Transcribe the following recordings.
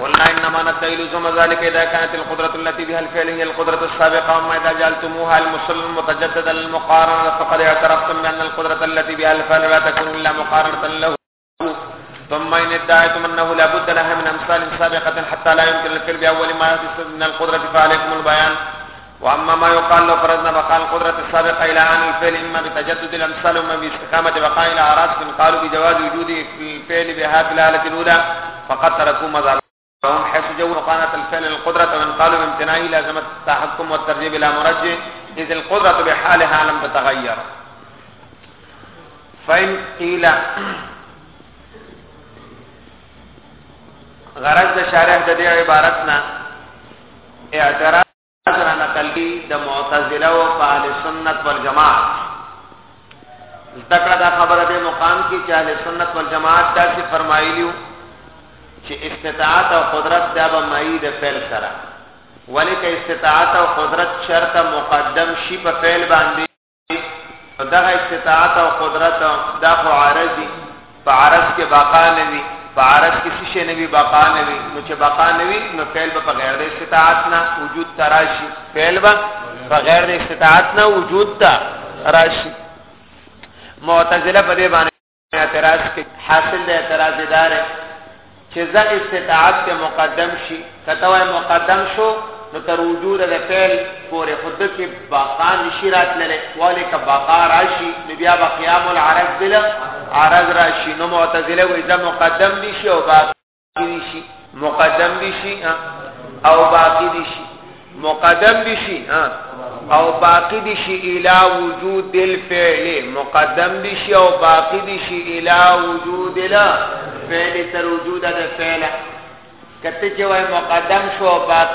قلنا انما ندعي لزوم ذلك اذا كانت القدره التي بها الفعل هي القدره السابقه اما اذا جعلتموها المسلم متجددا للمقارنه فقد اعترفتم بان القدره التي بها الفعل لا تكون الا مقارنه له ثم ان ادعيتم انه لا بد لها من امثال سابقه حتى لا يمكن الفعل باول ما يحدث من القدره فعليكم البيان واما ما يقال لو فرضنا بقاء القدره السابقه الى ان الفعل اما بتجدد الامثال اما باستقامه بقاء الاعراض قالوا بجواز وجود الفعل بهذه الاله الاولى فقد تركوا مذهبهم حيث جو مقارنه الفعل القدرة وان قالوا بامتناعه لازمه التحكم والترجيب الى مرجع اذ القدره بحالها لم تتغير فإن قيل غرض شارح د عبارتنا اعتراض سره نقل کی د معتزله او اهل سنت والجماعت ذکر دا خبره د مقام کی چې اهل سنت والجماعت دا چې فرمایلیو چې استطاعت او قدرت دا به مئی د فعل سره ولیک استطاعت او قدرت شرط مقدم شی په فعل باندې نو دغه استطاعت او قدرت دا خو عارضی په عارض کې بقا نه وي په عارض کې څه شي نه وي بقا نه وي نو چې بقا نه وي نو فعل به په غیر د استطاعت نه وجود تراشي فعل به په غیر د استطاعت نه وجود ته راشي معتزله په دې باندې اعتراض کې حاصل د اعتراض ادارې چې ځا استطاعت ته مقدم شي کته وای مقدم شو نو تر وجود د فعل پورې خود کې باقا نشی راتللې والي کا باقا راشي نو بیا با قیام العرض بل عرض راشي نو معتزله وې ځا مقدم دي شي او باقا شي مقدم دي شي او باقی دي شي مقدم دي شي او باقی دي شي الى وجود الفعل مقدم دي شي او باقی دي شي الى وجود الفعل تر وجود الفعل کته چې وای مقدم شو باقی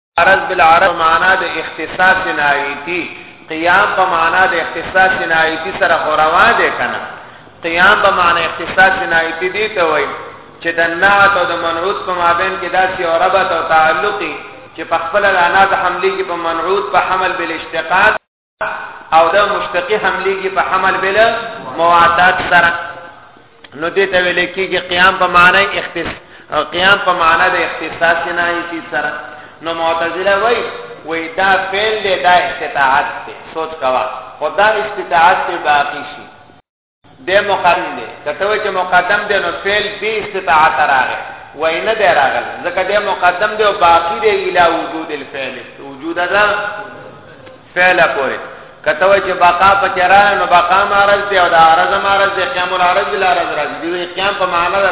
عرض بالعرض معنا د اختصاص نایتی قیام په معنا د اختصاص نایتی سره خوروا ده کنه قیام په معنا اختصاص نایتی دی ته وای چې د نعت او د منعوت په مابین کې داسې او ربط او تعلقي چې په خپل الانات حملي کې په منعوت په حمل بل اشتقاق او دا مشتقی حملی کی په حمل بل مواتات سره نو دې ته ویل کېږي قیام په معنی اختص قیام په معنی د اختصاص نه ایتی سره نو معتزله وای وای دا فعل دی دا استطاعت دی سوچ کوا خدا استطاعت ته باقی شي دی مقدم دی که ته وایې چې مقدم دی نو فعل بې استطاعت راغی وایي نه دی راغلی ځکه دی مقدم دی او باقي دی الی وجود الفعل وجود ده فعل پورې که ته وایې چې بقا پکې راغی نو بقا معرض دی او د عرض معرض دی قیام العرض بالعرض راځي دی قیام په معنا ده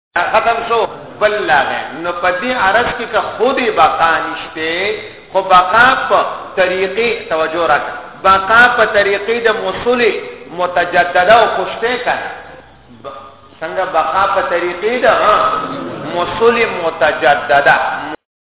ختم شو بل لاغه نو په دې عرض کې که خود بقا نشته خو بقا په طریقې توجه راکړه بقا په طریقې د موصول متجدده او خوشته کړه څنګه بقا په طریقې د موصول متجدده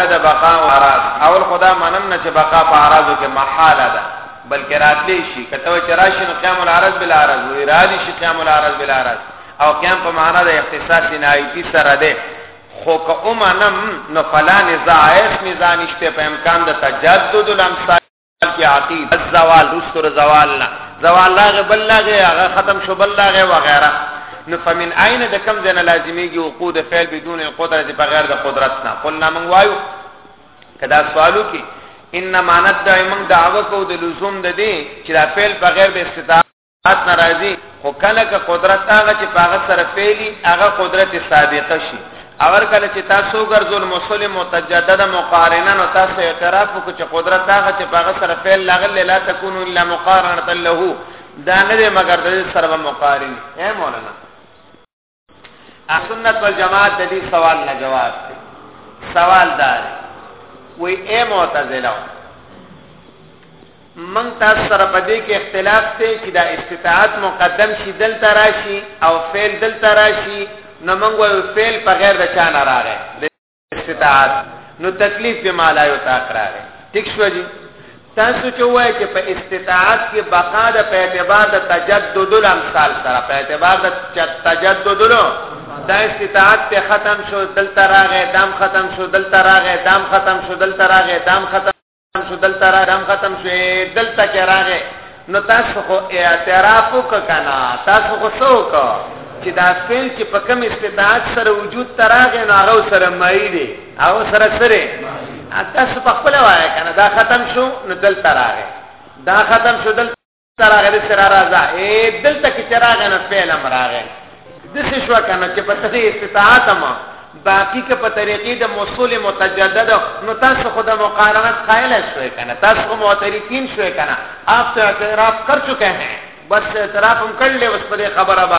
د بقا او اراض اول خدا منم نه چې بقا په اراضو کې محاله ده بلکې راتلی شي کته چې راشي نو قیام العرض بلا عرض وی را دي شي قیام العرض بلا عرض او قیام په معنا د اختصاص نایتی سره ده خو که اومنم نو فلا نزاع اس نزاع نشته په امکان د تجدد الامثال کې عقید الزوال رسل زوالنا زوال لاغه بل لاغه هغه ختم شو بل لاغه وغیرہ نو فمن عین د کم زنه لازمیږي وقوع د فعل بدون قدرت بغیر د قدرت نه قلنا من وایو کدا سوالو کې ان مانت دایمن دعوه کو د لزوم د دې چې دا فعل بغیر د استطاعت ات ناراضي خو کله که قدرت هغه چې پاغه سره پیلي هغه قدرت سابقه شي اور کله چې تاسو ګرځول مسلم متجدد مقارنه نو تاسو اعتراف وکړئ چې قدرت هغه چې پاغه سره پیل لغل لا تكون الا مقارنه له دا نه مگر د سره مقارنه اے مولانا سنت والجماعت د دې سوال نه جواب دی سوال دا دی وی اے معتزله من تاسو سره په دې کې اختلاف دی چې دا استطاعت مقدم شي دل تراشي او فعل دل تراشي نو موږ وی فعل په غیر د چا نه راغی استطاعت نو تکلیف به مالا یو تا قراره ټیک شو جی تاسو چې وایي چې په استطاعت کې بقا د په اعتبار د تجدد الامثال سره په اعتبار د تجدد دا استطاعت ته ختم شو دلته راغې دام ختم شو دلته راغې دام ختم شو دلته راغې دام ختم شو دلته را دم ختم شو دلته کې راغې نو تاسو خو اعتراف وکنا تاسو خو څوک چې دا فعل چې په کوم استطاعت سره وجود تراغې نو هغه سره مای دی هغه سره سره تاسو په خپل وای کنه دا ختم شو نو دلته راغې دا ختم شو دلته تراغه دې سره راځه اے دلته کې چراغه نه فعل امر راغې د څه شو کنه چې په تدې استطاعت ما باقی که په طریقې د موصول متجدد نو تاسو خود مقارنت قائل شوي کنه تاسو معترفین شوي کنه اپ ته اعتراف کر چکے ہیں بس اعتراف هم کړل اوس په خبره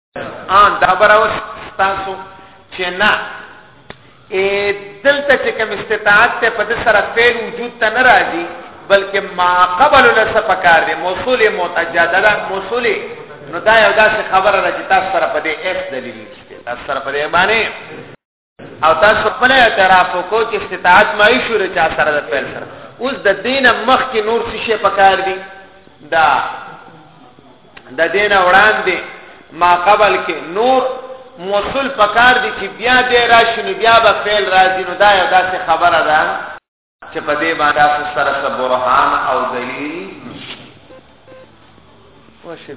آن دا براوس ستاسو چې نه دلته چې کوم استطاعت ته په سره فعل وجود ته نه راځي بلکې ما قبل له سپکار دی موصول متجددا موصول نو دا یو داسې خبره ده چې تاسو سره په دې اس دلیل نشته تاسو سره په دې باندې او تاسو خپل اعتراف وکړو چې استطاعت ما یې شروع چا سره د پیل سره اوس د دینه مخ کې نور څه شي پکار دي دا د دینه وړاندې ما قبل کې نور موصل پکار دي چې بیا دې راشي نو بیا به فعل راځي نو دا یو داسې خبره ده چې په دې باندې تاسو سره څه برهان او دلیل نشته وشه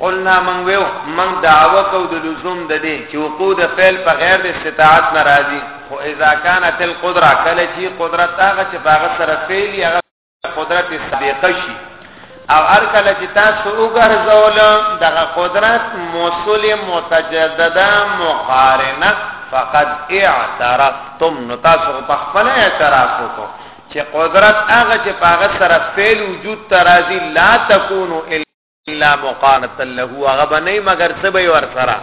قلنا من ویو من دعوه کو د لزوم د دې چې وقوع د فعل په غیر د استطاعت ناراضي خو اذا كانت القدره کله چې قدرت هغه چې باغ سره فعل هغه قدرت سابقه شي او هر کله چې تاسو وګرځول دغه قدرت موصول متجدده مقارنه فقد اعترفتم نو تاسو په خپل اعتراف وکړو چې قدرت هغه چې په هغه سره فعل وجود ترازی لا تکونو الا مقارنه له هغه بنې مگر څه به ور سره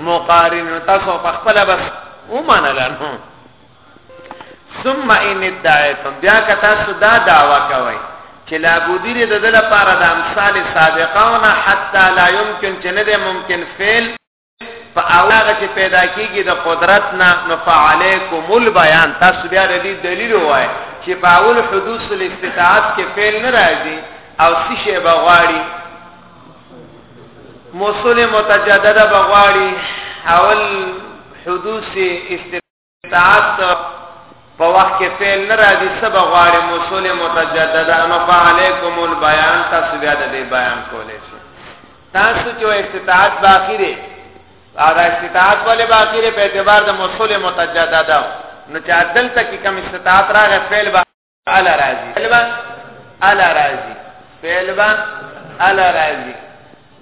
مقارن تاسو په خپل بس ومنه لنو ثم ان ادعيتم بیا که تاسو دا دعوا کوئ چې لا بودیر د دل لپاره د امثال سابقونه حتا لا يمكن چې نه ممکن فعل په هغه چې پیدا کیږي د قدرت نه نو فعلیکم البیان تاسو بیا د دې دلیل وای چې په اول حدوث الاستطاعت کې فعل نه راځي او څه شی بغواړي موصول متجدده بغواړي اول حدوث است ساعت په وخت کې فعل نه راځي سبب غواړي موصول متجدد انو فعليكم البيان تاسو بیا د دې بیان کولای شئ تاسو چې استطاعت باقی دی دا استطاعت ولې باقی دی په اعتبار د موصول متجدد نو چې عدل تک کم استطاعت راغی فعل الا راضی فعلبا الا راضی فعلبا الا راضی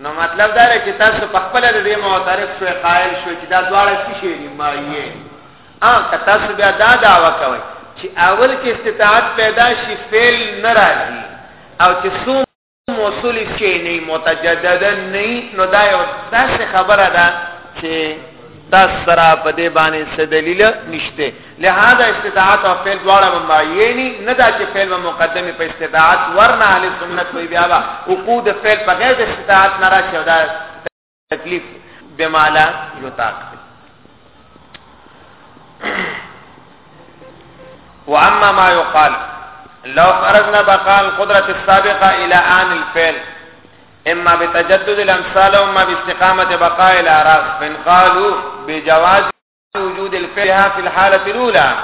نو مطلب دا دی چې تاسو په خپل د دې معترف شو قائل شو چې دا دواړه څه شي دي ما یې ا که تاسو بیا دا دعوا کوئ چې اول کې استطاعت پیدا شي فعل نه راځي او چې څو موصول شي نه متجددا نه نو دا یو داسې خبره ده چې تاسو سره په دې باندې څه دلیل نشته لہذا استطاعت او فعل دواړه ممایعنی نه دا چې فعل و مقدمه په استطاعت ورنه اهل سنت وی بیا وقود فعل په غیر استطاعت نه راشي دا تکلیف بمالا یطاق واما ما يقال لو فرضنا بقاء القدره السابقه الى ان الفعل اما بتجدد الامثال واما باستقامه بقاء الاعراض فان قالوا بجواز وجود الفعل في الحاله الاولى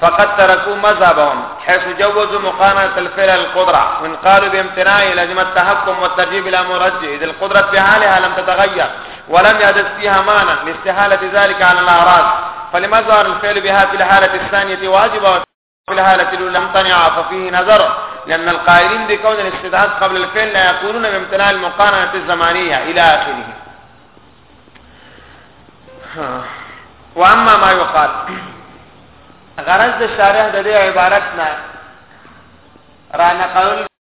فقد تركوا مذهبهم حيث جوزوا مقارنه الفعل القدره وان قالوا بامتناع لازم التحكم والترجيب الى مرجع اذ القدره في حالها لم تتغير ولم يحدث فيها معنى لاستحاله ذلك على الاعراض فلمظهر الفعل بها في الحاله الثانيه واجب وفي الحاله الاولى ممتنعة ففيه نظر لأن القائلين بكون الاستدعاء قبل الفعل لا يقولون بامتناع المقارنة الزمانية إلى آخره واما ما يقال غرض د شارح د دې عبارت نه را نقل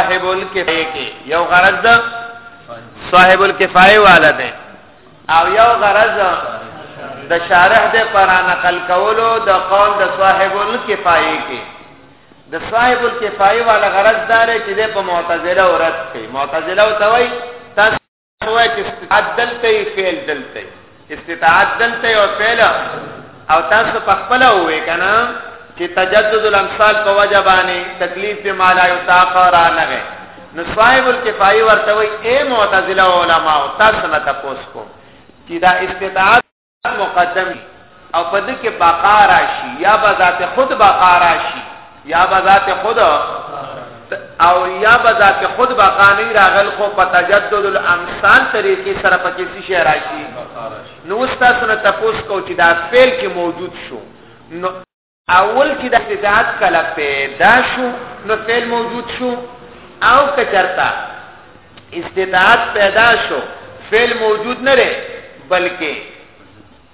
صاحب الکفایه کې یو غرض ده صاحب الکفایه والا ده او یو غرض د شارح د پر نقل کولو د قول د صاحب الکفایه کې د صاحب الکفایه والا غرض دار چې د معتزله اورت کوي معتزله او توي وای چې استطاعت دلته یې فعل دلته استطاعت دلته او فعل او تاسو په خپل وې کنه چې تجدد الامثال په وجه باندې تکلیف به مالا یو تاقرا نه غي نو صاحب الکفایه ورته وای اے معتزله علما تاسو نه تاسو کو چې دا استطاعت مقدم او په دې کې بقا راشي یا به ذات خود بقا راشي یا به ذات خود او یا به ذات خود بقا نه راغل خو په تجدد الامثال طریقې سره په کې شي راشي نو تاسو نه تاسو کو چې دا فعل کې موجود شو نو اول کې د افتتاحات کله پیدا شو نو فعل موجود شو او که چرته استطاعت پیدا شو فعل موجود نه رہے بلکې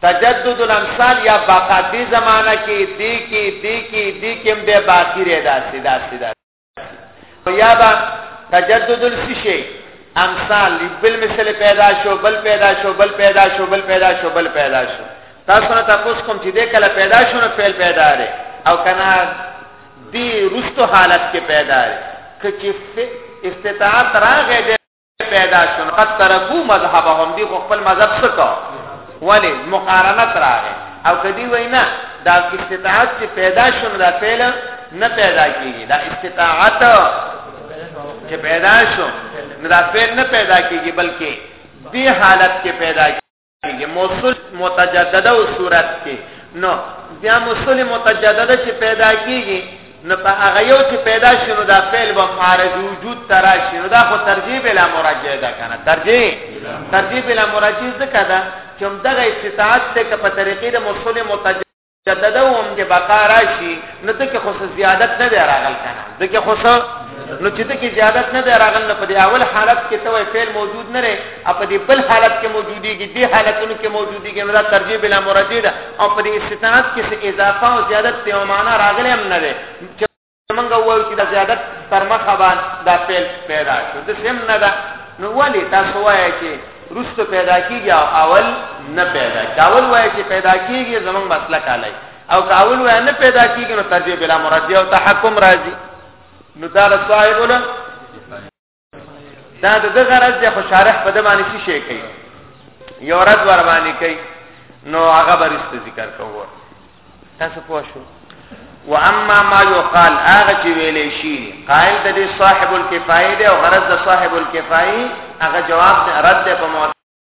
تجدد الامثال یا باقاعده زمانہ کې دی کې دی کې دی کې هم د باقی رہے دا سیدا سیدا او یا با تجدد الفشی امثال بل مثل پیدا شو بل پیدا شو بل پیدا شو بل پیدا شو بل پیدا شو تاسو نه تاسو کوم چې دې کله پیدا شو نو فعل پیدا لري او کنا دی رستو حالت کې پیدا لري چې استطاعت راغې پیدا شون قد ترکو مذهبهم دی خو خپل مذهب سکو ولی مقارنت راغی او کدی وینا دا استطاعت چې پیدا شون دا فعل نه پیدا کیږي دا استطاعت چې پیدا شو نه دا فعل نه پیدا کیږي بلکې دې حالت کې پیدا کې موصول متجدده او صورت کې نو بیا موصول متجدده چې پیدا کیږي نو په هغه یو چې پیدا شنو دا فعل به معارض وجود ترا شنو دا خو ترجیح بلا مراجعه ده کنه ترجیح ترجیح بلا مراجعه ځکه ده چې هم دغه استطاعت ته په طریقې د موصول متجدده چې د دوم د بقا راشي نو دغه خو زیادت نه دی راغل کنه دغه خو نو چې دغه زیادت نه دی راغل نو په دې اول حالت کې ته وای فعل موجود نه لري او په دې بل حالت کې موجوديږي دې حالتونو کې موجوديږي نو دا ترجیح بلا مرجی ده او په دې استثناءات کې اضافه او زیادت په معنا راغلی هم نه ده موږ وایو چې د زیادت تر مخه باندې دا فعل پیدا شو د سم نه ده نو ولی تاسو وایئ چې رست پیدا کیږي او اول نه پیدا کیږي اول وایي چې پیدا کیږي زمونږ مسله کالای او که اول وایي نه پیدا کیږي نو ترجیح بلا مرجع او تحکم راځي نو دا صاحب له دا د دغه رد د خوشارح په دمانه څه شي کوي یو رد ور باندې کوي نو هغه برست ذکر کوو تاسو پوه شو و اما ما یقال هغه چې ویلې شي قائل د صاحب الکفایه او غرض د صاحب الکفایه هغه جواب رد په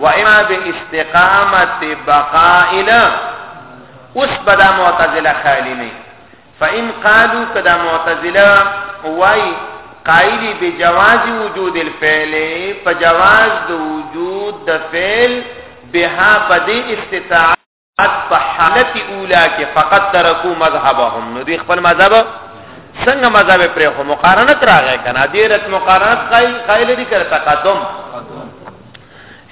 و اما باستقامت بقائل اوس بدا معتزله خالی نه فان قالوا کدا معتزله وای قائلی بجواز وجود الفعل فجواز د وجود د فعل بها پدې استطاعت ات په حالت اولا کې فقط ترکو مذهبهم نو دی خپل مذهب څنګه مذهب پرې خو مقارنت راغی کنه دې رات مقارنت قائل قائل دي کړ تقدم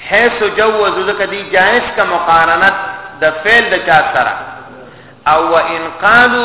حيث جوز ذکر دي جائز کا مقارنت د فعل د چا سره او ان قالو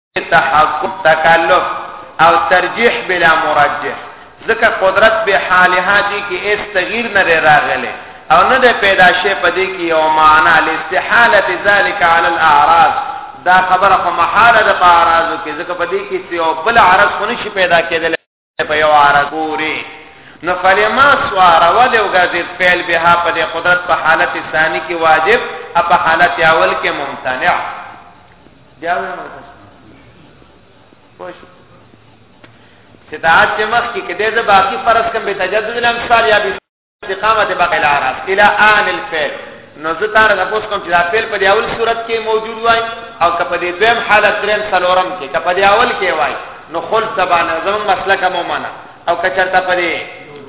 تحقق تکلف او ترجیح بلا مرجح ځکه قدرت به حالها دي کې اس تغییر نه راغله او نه د پیدا شي په دې کې یو معنا الاستحاله ذلك على الاعراض دا خبره خو محاله ده په اعراضو کې ځکه په دې کې یو بل عرض خو نشي پیدا کېدل په یو عربوري نو فلما سوار ود او غزید فعل بها په قدرت په حالت ثانی کې واجب او په حالت اول کې ممتنع بیا وایو پوه شو چې دا چې مخکې کې د باقی فرض کم به تجدد الامثال یا استقامه د باقی العرب الى ان الفعل نو زه تاره د پوس کوم چې دا فعل په دی اول صورت کې موجود وای او کپه دی دویم حالت دریم سلورم کې کپه دی اول کې وای نو خل سبانه زمون مسله کوم معنا او کچرته په دی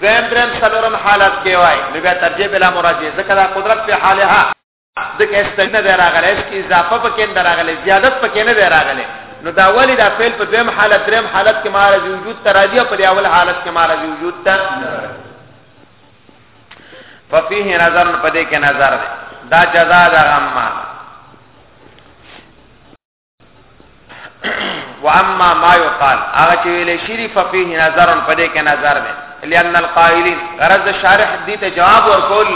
دویم دریم سلورم حالت کې وای نو بیا ترجیح بلا مراجعه ذکر قدرت په حالها ځکه استغنه نه دی راغلی اس کې اضافه پکې نه راغلی زیادت پکې نه دی راغلی نو دا ولی دا فعل په دویم حالت دریم حالت کې معرض وجود ته راځي او په دی اول حالت کې معرض وجود ته ففيه نظر په دې کې نظر دی دا جزاء د غمه واما ما يقال هغه چې ویل شری ففيه نظر په دې کې نظر دی لئن القائلين غرض شارح دې ته جواب ورکول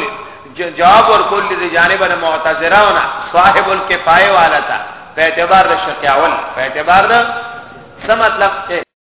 جواب ورکول دې جانب د معتذرونه صاحب الكفايه والا تا په اعتبار د شکاول په اعتبار د څه مطلب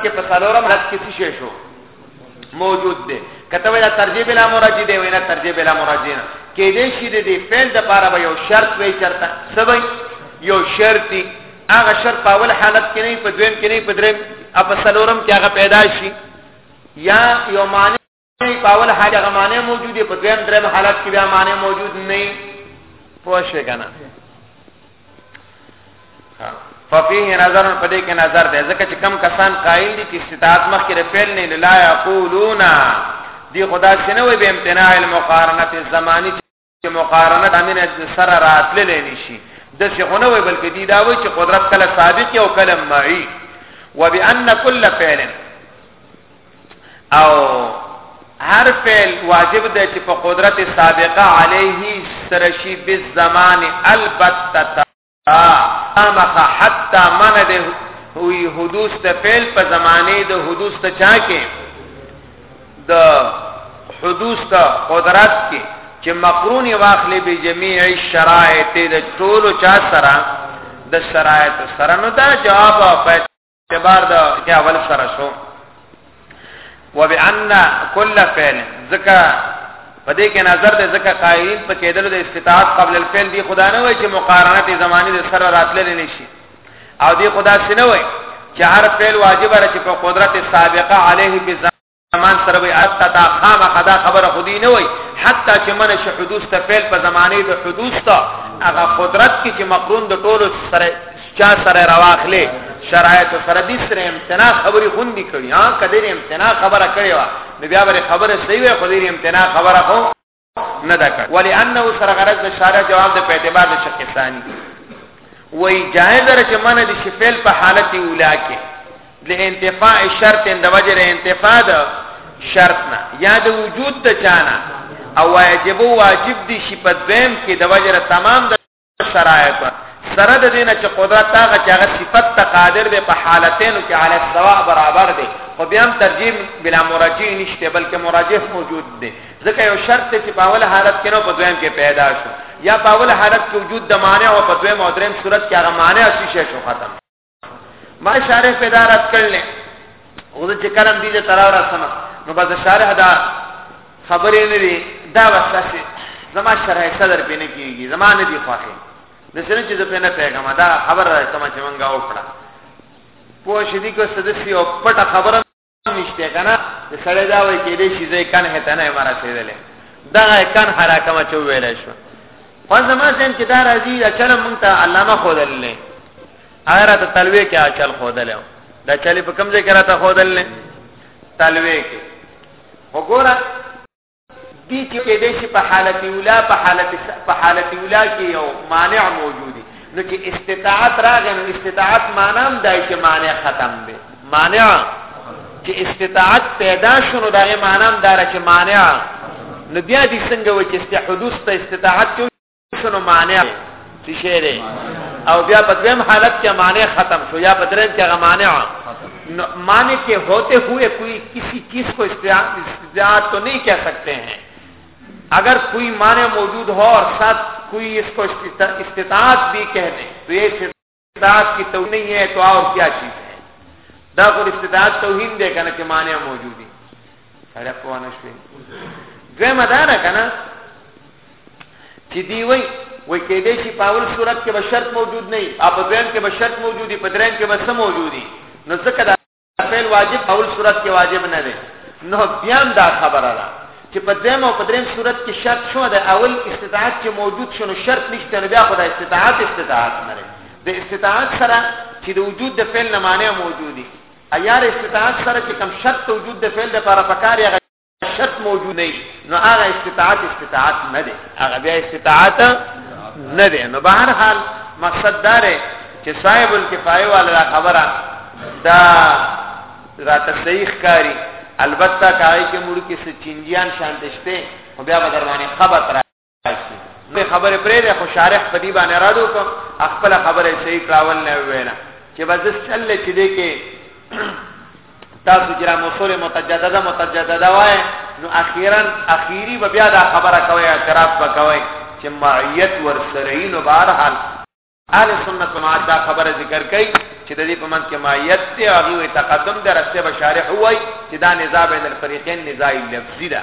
کې په څلورم حد کې څه شو موجود دی کته ویلا ترجیب لا مراجی دی وینا ترجیب لا مراجی نه کې دې شي دې فعل د پاره به یو شرط وی چرته سبي یو شرطي هغه شرط په اول حالت کې نه په دویم کې نه په دریم اپ سلورم کې هغه پیدا شي یا یو معنی نه په اول حال هغه معنی موجوده په دویم درم حالت کې بیا معنی موجود نه پوه شئ کنه ففيه نظر په دې کې نظر دی ځکه چې کم کسان قائل دي چې استطاعت مخ کې فعل نه لا یقولون دی خدا شنو به امتناع المقارنه الزمانی چې مقارنه د امین ابن سره راتللې نشي د څه خونه وي بلکې دی دا وایي چې قدرت کله سابق او کله معي وبان كل فعل او هر فعل واجب دی چې په قدرت سابقه علیه سره شي بالزمان البتتا امخ حتا من ده وی حدوث ته فعل په زمانه د حدوث ته چا کې د حدوث ته قدرت کې چې مقرون واخلې به جميع الشرائط د ټولو چا سره د شرایط سره نو دا جواب اعتبار د کې اول سره شو وبان كل فعل ذکا پدې کې نظر دې ذکا قائل په کېدل د استطاعت قبل الفعل دی خدا نه وای چې مقارنه دې زماني د سره راتلل نشي او دې خدا سينه وای چې هر فعل واجب را چې په قدرت سابقه عليه بزا زمان سره وي عرب ته دا خامه قدا خبره خودي نه وي حتی چې من شي حدوث ته فعل په زمانه د حدوث ته هغه قدرت کې چې مقرون د ټولو سره چا سره راواخلې شرایط سره دې سره امتناع خبري خوندي کړي ها کله امتناع خبره کړي وا نو بیا به خبره صحیح وي خو دې امتناع خبره خو نه دا کړ ولی انه سره غرض د شارع جواب د په اعتبار د شق ثانی وای جائز را چې منه د شفل په حالت اولا کې د انتفاع شرط د وجر انتفاع د شرط نه یا د وجود د چانه او واجب واجب دي شي په دویم کې د وجر تمام د شرایط سره د دینه چې قدرت هغه چې هغه صفت ته قادر دی په حالتینو کې علی السواء برابر دی خو بیا هم ترجیح بلا مراجع نشته بلکې مراجع موجود دی ځکه یو شرط چې په اول حالت کې نو په دویم کې پیدا شو یا په اول حالت کې وجود د مانع او په دویم او دریم صورت کې هغه مانع شي شو ختم ما شارح پیدا رات کړل او چې کلم دې ته تراو را سم نو بس شارح دا خبرې نه دي دا وساسي زما شرح صدر پینې کیږي زما نه دي خوښه د سره چې د پینې پیغام دا خبر راځم چې مونږه وکړه پوه شې دي کو سدسي او پټه خبره نشته کنه د سړی دا وای کې دې شي ځای کان هته نه مرا سیدلې دا کان حرکم چو ویل شو خو زما سم کې دا راځي دا چل مونږ ته علامه خودللې اگر ته تلوي کې اچل خودلې دا چلې په کم ځای کې راته خودللې تلوي کې وګوره دي کې کې د شي په حالت اولا په حالت په حالت اولا کې یو مانع موجودي نو چې استطاعت راغی نو استطاعت معنی هم دای چې مانع ختم دی مانع چې استطاعت پیدا شونه دغه معنی هم دار چې مانع نو بیا دې څنګه و چې حدوث ته استطاعت شنو مانع څه شی دی او بیا بدرم حالت کے معنی ختم شو یا بدرم کے غمانے ہو معنی کے ہوتے ہوئے کوئی کسی چیز کو استعمال تو نہیں کہہ سکتے ہیں اگر کوئی معنی موجود ہو اور ساتھ کوئی اس کو استطاعت بھی کہہ دیں تو یہ استعداد کی توہین نہیں ہے تو اور کیا چیز ہے دا خو استعداد توہین دے کنه چې معنی موجود دي سره په ونه شوي دوی مدار کنه چې دی وای وای کې دې چې پاول صورت کې بشرط موجود نه اپ دویم کې بشرط موجودي په دریم کې بس موجودي نو ځکه فعل واجب اول صورت کې واجب نه دی نو بیا هم دا خبره ده چې په دیم او په دریم صورت کې شرط شو د اول استطاعت چې موجود شنو شرط نشته نو بیا خو د استطاعت استطاعت نه لري د استطاعت سره چې د وجود د فعل نه معنی موجودي ایار استطاعت سره چې کم شرط وجود د فعل لپاره پکاري شرط موجود نه نو هغه استطاعت استطاعت نه دی هغه بیا استطاعت نه دی نو بهر حال مقصد دار چې صاحب الکفایه والا خبره دا را تصحیح کاری البته کای کې مړ کې سچینجیان شانتشته بیا به درمانه خبر زه خبره پرې ده خو شارح په دې باندې را دوکم خپل خبره صحیح کړاول نه وینا چې بس چل چې دې کې تاسو چې را موصول متجدده متجدده وای نو اخیرا اخیری به بیا دا خبره کوي اعتراف وکوي چې معیت ورسره نو بهر حال اهل سنت ما دا خبره ذکر کړي چې د دې په منځ کې مایت دی او هغه تقدم د رسته بشارح وای چې دا نزاع بین الفریقین نزاع لفظی ده